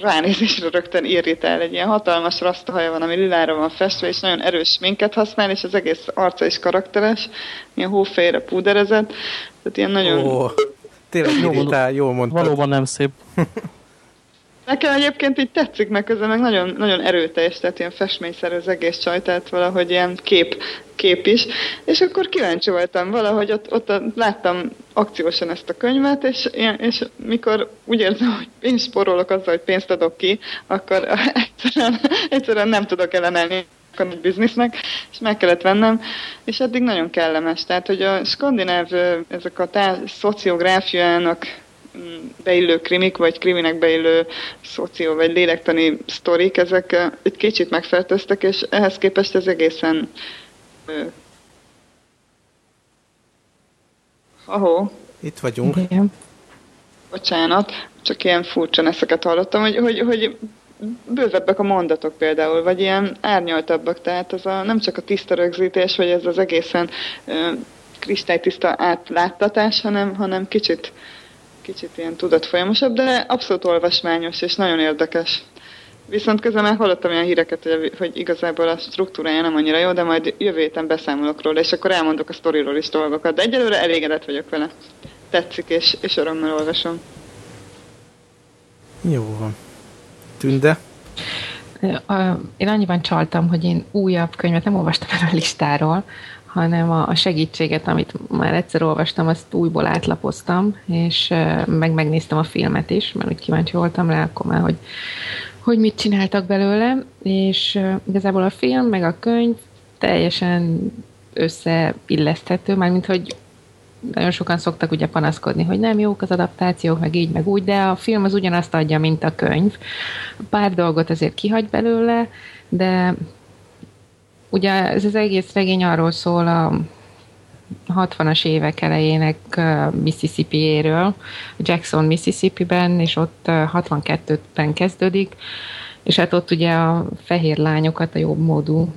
ránézésre rögtön irritál. Egy ilyen hatalmas rasztahaja van, ami lilára van festve, és nagyon erős minket használ, és az egész arca is karakteres, ilyen hófejre púderezett. Tehát ilyen nagyon... Ó, tényleg irritál, jól mondtad. Valóban nem szép. Nekem egyébként így tetszik, meg közben meg nagyon, nagyon erőteljes, tehát ilyen festményszerű az egész csaj, tehát valahogy ilyen kép, kép is. És akkor kíváncsi voltam valahogy, ott, ott láttam akciósan ezt a könyvet, és, és mikor úgy érzem, hogy én sporolok azzal, hogy pénzt adok ki, akkor egyszerűen, egyszerűen nem tudok ellenállni a nagy biznisznek, és meg kellett vennem, és eddig nagyon kellemes. Tehát, hogy a skandináv, ezek a tá- szociográfiának beillő krimik, vagy kriminek beillő szoció, vagy lélektani sztorik, ezek egy kicsit megfertőztek, és ehhez képest ez egészen Ahó. Itt vagyunk. Igen. Bocsánat, csak ilyen furcsa eszeket hallottam, hogy, hogy, hogy bővebbek a mondatok például, vagy ilyen árnyaltabbak, tehát ez a, nem csak a tiszta rögzítés, vagy ez az egészen ö, kristálytiszta átláttatás, hanem, hanem kicsit kicsit ilyen tudatfolyamosabb, de abszolút olvasmányos és nagyon érdekes. Viszont közben már hallottam olyan híreket, hogy, hogy igazából a struktúrája nem annyira jó, de majd jövő héten beszámolok róla, és akkor elmondok a sztoriról is dolgokat. De egyelőre elégedett vagyok vele. Tetszik, és, és örömmel olvasom. Jó van. Tünde? Én annyiban csaltam, hogy én újabb könyvet nem olvastam el a listáról, hanem a, segítséget, amit már egyszer olvastam, azt újból átlapoztam, és meg megnéztem a filmet is, mert úgy kíváncsi voltam rá, akkor már, hogy, hogy mit csináltak belőle, és igazából a film, meg a könyv teljesen összeilleszthető, mármint hogy nagyon sokan szoktak ugye panaszkodni, hogy nem jók az adaptációk, meg így, meg úgy, de a film az ugyanazt adja, mint a könyv. Pár dolgot azért kihagy belőle, de ugye ez az egész regény arról szól a 60-as évek elejének Mississippi-éről, Jackson, Mississippi-ben, és ott 62-ben kezdődik, és hát ott ugye a fehér lányokat, a jobb módú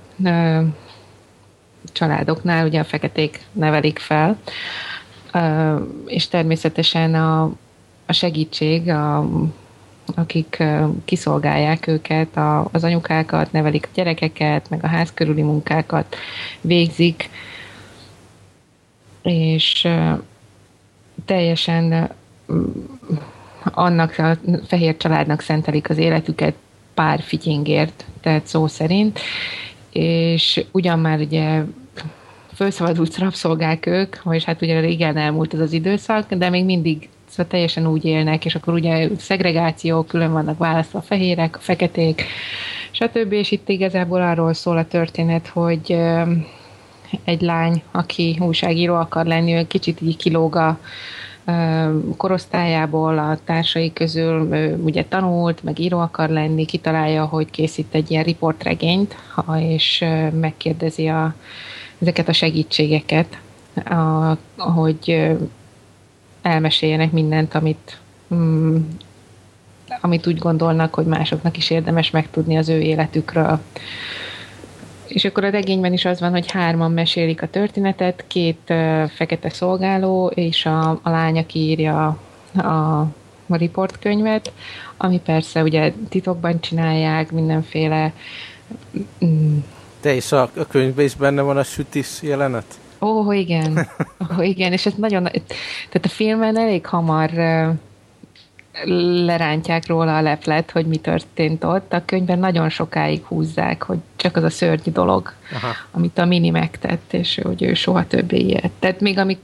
családoknál ugye a feketék nevelik fel, és természetesen a, a segítség, a, akik kiszolgálják őket, a, az anyukákat, nevelik a gyerekeket, meg a ház körüli munkákat végzik, és teljesen annak a fehér családnak szentelik az életüket pár fityingért, tehát szó szerint, és ugyan már ugye felszabadult rabszolgák ők, és hát ugye régen elmúlt ez az időszak, de még mindig szóval teljesen úgy élnek, és akkor ugye szegregáció, külön vannak választva a fehérek, a feketék, stb. És itt igazából arról szól a történet, hogy egy lány, aki újságíró akar lenni, ő kicsit így kilóg a korosztályából, a társai közül ugye tanult, meg író akar lenni, kitalálja, hogy készít egy ilyen riportregényt, és megkérdezi a, ezeket a segítségeket, a, hogy elmeséljenek mindent, amit, mm, amit úgy gondolnak, hogy másoknak is érdemes megtudni az ő életükről. És akkor a regényben is az van, hogy hárman mesélik a történetet, két uh, fekete szolgáló, és a, a lány, aki írja a, a riportkönyvet, ami persze ugye titokban csinálják, mindenféle... Mm. Te is a, a könyvben is benne van a sütis jelenet? Ó, igen. Ó, igen, és ez nagyon... Tehát a filmen elég hamar lerántják róla a leplet, hogy mi történt ott. A könyvben nagyon sokáig húzzák, hogy csak az a szörnyű dolog, Aha. amit a Mini megtett, és hogy ő soha többé ilyet. Tehát még amik,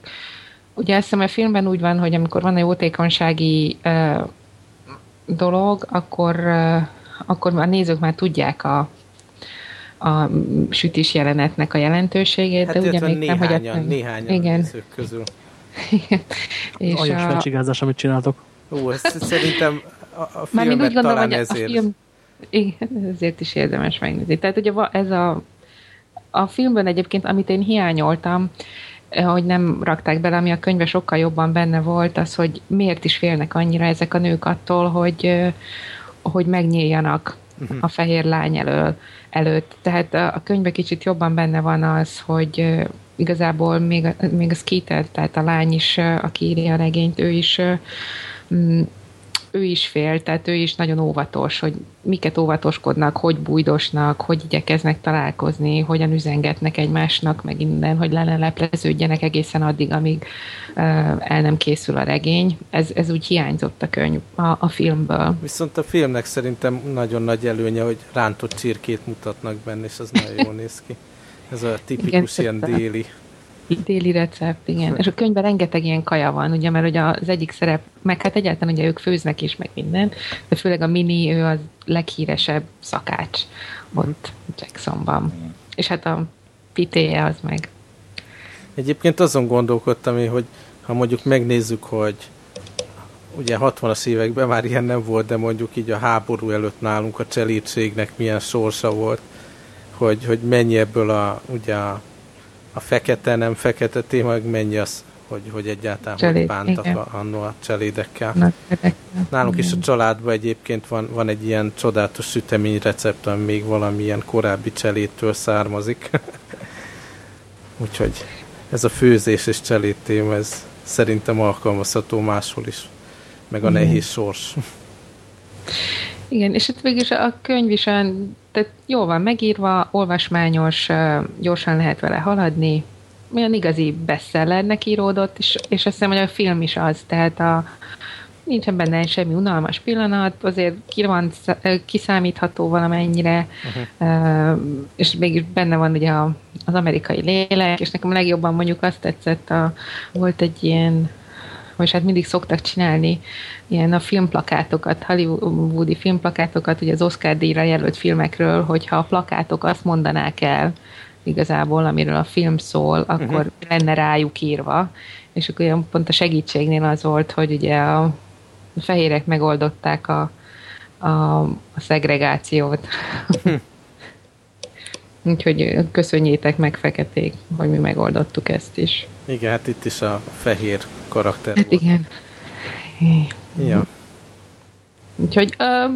ugye azt hiszem, a filmben úgy van, hogy amikor van egy jótékonysági uh, dolog, akkor, uh, akkor a nézők már tudják a, a sütis jelenetnek a jelentőségét, hát de ugye még néhányan, nem, hogy a, néhányan igen. közül. igen. És a... amit csináltok. Ú, ezt szerintem a, a filmet úgy gondolom, talán ezért. A film, igen, ezért is érdemes megnézni. Tehát ugye ez a, a filmben egyébként, amit én hiányoltam, hogy nem rakták bele, ami a könyve sokkal jobban benne volt, az, hogy miért is félnek annyira ezek a nők attól, hogy, hogy megnyíljanak uh-huh. a fehér lány elől, előtt. Tehát a könyve kicsit jobban benne van az, hogy igazából még, még a Skeeter, tehát a lány is, aki írja a regényt, ő is Mm, ő is fél, tehát ő is nagyon óvatos, hogy miket óvatoskodnak, hogy bújdosnak, hogy igyekeznek találkozni, hogyan üzengetnek egymásnak, meg innen, hogy le lepleződjenek egészen addig, amíg uh, el nem készül a regény. Ez, ez úgy hiányzott a könyv a, a filmből. Viszont a filmnek szerintem nagyon nagy előnye, hogy rántott csirkét mutatnak benne, és az nagyon jól néz ki. Ez a tipikus Igen, ilyen déli Déli recept, igen. És a könyvben rengeteg ilyen kaja van, ugye, mert ugye az egyik szerep, meg hát egyáltalán ugye ők főznek is, meg minden, de főleg a Mini, ő a leghíresebb szakács ott Jacksonban. És hát a pitéje az meg. Egyébként azon gondolkodtam hogy ha mondjuk megnézzük, hogy ugye 60-as években már ilyen nem volt, de mondjuk így a háború előtt nálunk a cselítségnek milyen sorsa volt, hogy, hogy mennyi ebből a, ugye a a fekete, nem fekete téma, mennyi az, hogy, hogy egyáltalán Cseléd, hogy bántak a, annó a cselédekkel. Na, Nálunk is a családban egyébként van, van egy ilyen csodálatos sütemény recept, ami még valamilyen korábbi cselédtől származik. Úgyhogy ez a főzés és cseléd téma, ez szerintem alkalmazható máshol is. Meg a nehéz sors. Igen, és itt végül a könyv is olyan, tehát jól van megírva, olvasmányos, gyorsan lehet vele haladni, olyan igazi bestsellernek íródott, és, és azt hiszem, hogy a film is az, tehát a, nincsen benne semmi unalmas pillanat, azért ki van, kiszámítható valamennyire, uh-huh. és mégis benne van ugye a, az amerikai lélek, és nekem legjobban mondjuk azt tetszett, a, volt egy ilyen és hát mindig szoktak csinálni ilyen a filmplakátokat, hollywoodi filmplakátokat, ugye az Oscar díjra jelölt filmekről, hogyha a plakátok azt mondanák el, igazából, amiről a film szól, akkor uh-huh. lenne rájuk írva, és akkor olyan pont a segítségnél az volt, hogy ugye a fehérek megoldották a, a, a szegregációt. Úgyhogy köszönjétek meg feketék, hogy mi megoldottuk ezt is. Igen, hát itt is a fehér karakter hát volt. igen. Ja. Úgyhogy uh,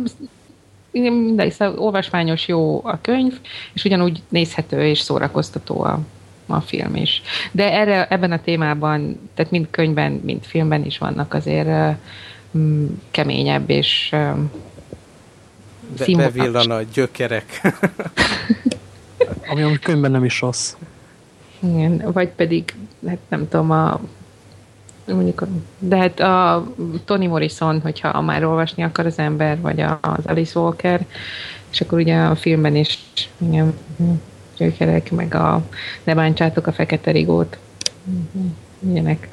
mindegy, szóval olvasmányos jó a könyv, és ugyanúgy nézhető és szórakoztató a, a film is. De erre, ebben a témában, tehát mind könyvben, mind filmben is vannak azért uh, keményebb és uh, Be, bevillan a gyökerek. Ami a könyvben nem is rossz. Igen, vagy pedig, hát nem tudom, a mondjuk, de hát a Toni Morrison, hogyha már olvasni akar az ember, vagy az Alice Walker, és akkor ugye a filmben is igen, gyökerek, meg a Ne bántsátok a fekete rigót. Ilyenek.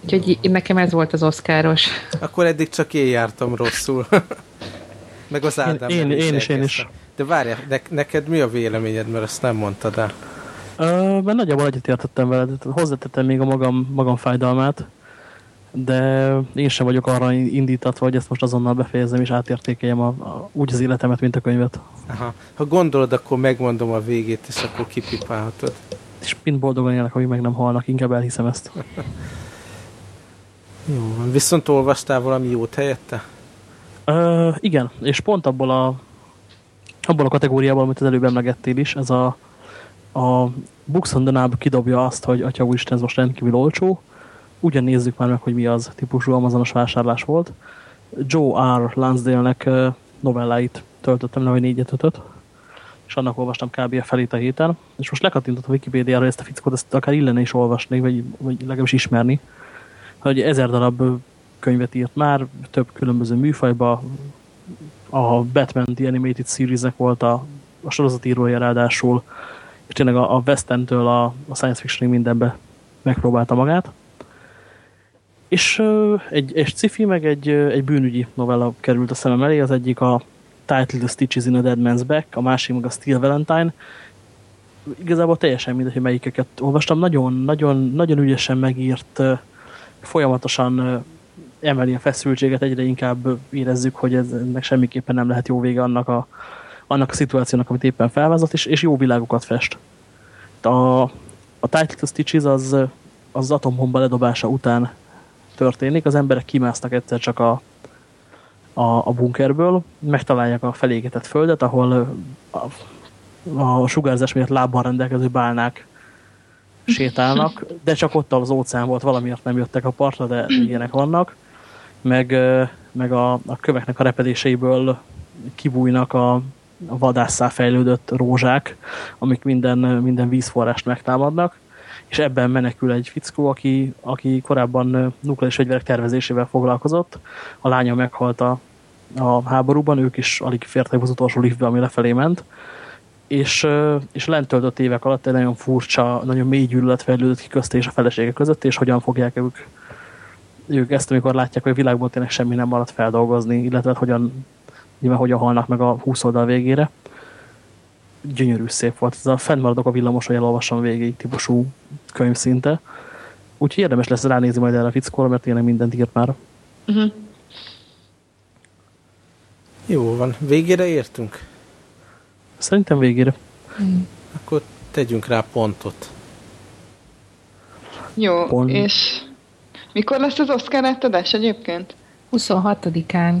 Úgyhogy nekem ez volt az oszkáros. Akkor eddig csak én jártam rosszul. meg az Ádám. Én, én, én is, én is. De várj, ne, neked mi a véleményed, mert azt nem mondtad el? Uh, mert nagyjából egyetértettem veled, hozzátettem még a magam, magam fájdalmát, de én sem vagyok arra indítatva, hogy ezt most azonnal befejezem és átértékeljem a, a, úgy az életemet, mint a könyvet. Aha. Ha gondolod, akkor megmondom a végét, és akkor kipipálhatod. És mind boldogan élnek, amíg meg nem halnak, inkább elhiszem ezt. Jó. Viszont olvastál valami jót helyette? Uh, igen, és pont abból a abból a kategóriából, amit az előbb emlegettél is, ez a, a Nub kidobja azt, hogy atya úristen, ez most rendkívül olcsó, ugyan nézzük már meg, hogy mi az típusú Amazonos vásárlás volt. Joe R. Lansdale-nek novelláit töltöttem le, vagy négyet ötöt, és annak olvastam kb. a felét a héten, és most lekattintott a Wikipédiára ezt a fickót, ezt akár illene is olvasni, vagy, vagy legalábbis ismerni, hogy ezer darab könyvet írt már, több különböző műfajba, a Batman The Animated Series-nek volt a, a sorozatírója ráadásul, és tényleg a, a West End-től a, a science fiction mindenbe megpróbálta magát. És uh, egy, egy cifi, meg egy, egy bűnügyi novella került a szemem elé, az egyik a Title The Stitches in a Dead Man's Back, a másik meg a Steel Valentine. Igazából teljesen mindegy, hogy melyikeket olvastam. Nagyon, nagyon, nagyon ügyesen megírt, folyamatosan emeli a feszültséget, egyre inkább érezzük, hogy ez, ennek semmiképpen nem lehet jó vége annak a, annak a szituációnak, amit éppen felvázott, és, és jó világokat fest. A, a Title to Stitches az, az atombomba ledobása után történik, az emberek kimásznak egyszer csak a, a, a bunkerből, megtalálják a felégetett földet, ahol a, a sugárzás miatt lábban rendelkező bálnák sétálnak, de csak ott az óceán volt, valamiért nem jöttek a partra, de ilyenek vannak meg, meg a, a köveknek a repedéseiből kibújnak a, a vadásszá fejlődött rózsák, amik minden, minden vízforrást megtámadnak, és ebben menekül egy fickó, aki, aki korábban nukleáris fegyverek tervezésével foglalkozott. A lánya meghalt a, a háborúban, ők is alig fértek az utolsó liftbe, ami lefelé ment, és, és lent töltött évek alatt egy nagyon furcsa, nagyon mély gyűlölet fejlődött ki közte és a felesége között, és hogyan fogják ők ők ezt, amikor látják, hogy a világból tényleg semmi nem maradt feldolgozni, illetve hogyan, nyilván hogyan halnak meg a 20 oldal végére. Gyönyörű szép volt. Ez a fennmaradok a villamos, hogy elolvassam végig típusú könyv szinte. Úgyhogy érdemes lesz ránézni majd erre a fickóra, mert tényleg mindent írt már. Uh mhm. -huh. Jó van. Végére értünk? Szerintem végére. Mm. Akkor tegyünk rá pontot. Jó, Pont. és mikor lesz az Oscar átadás egyébként? 26-án.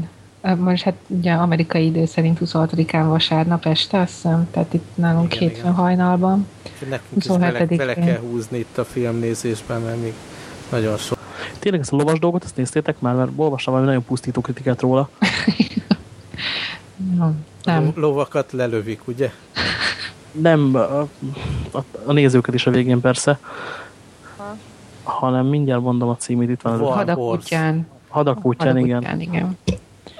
Most hát ugye amerikai idő szerint 26-án vasárnap este, azt hiszem, tehát itt nálunk igen, hétfőn igen. hajnalban. Nekünk is bele, bele kell húzni itt a filmnézésben, mert még nagyon sok. Tényleg ezt a lovas dolgot, ezt néztétek már, mert olvastam valami nagyon pusztító kritikát róla. nem. A lovakat lelövik, ugye? Nem, a, a, a nézőket is a végén persze hanem mindjárt mondom a címét, itt van. Hadakutyán. Hadakutyán, igen. igen.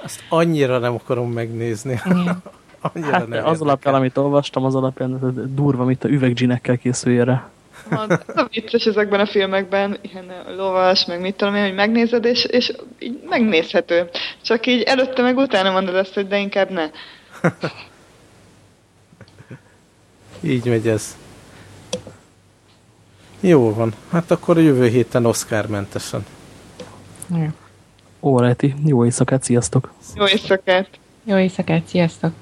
Azt annyira nem akarom megnézni. Igen. annyira hát nem az alapján, amit olvastam, az alapján durva, mint a üvegginekkel készülje rá. Hát, a vicces ezekben a filmekben, ilyen lovas, meg mit tudom én, hogy megnézed, és, és így megnézhető. Csak így előtte meg utána mondod azt, hogy de inkább ne. Így megy ez. Jó van. Hát akkor jövő héten Oscar mentesen. Óráti. Jó éjszakát, sziasztok! Jó éjszakát! Jó éjszakát, sziasztok!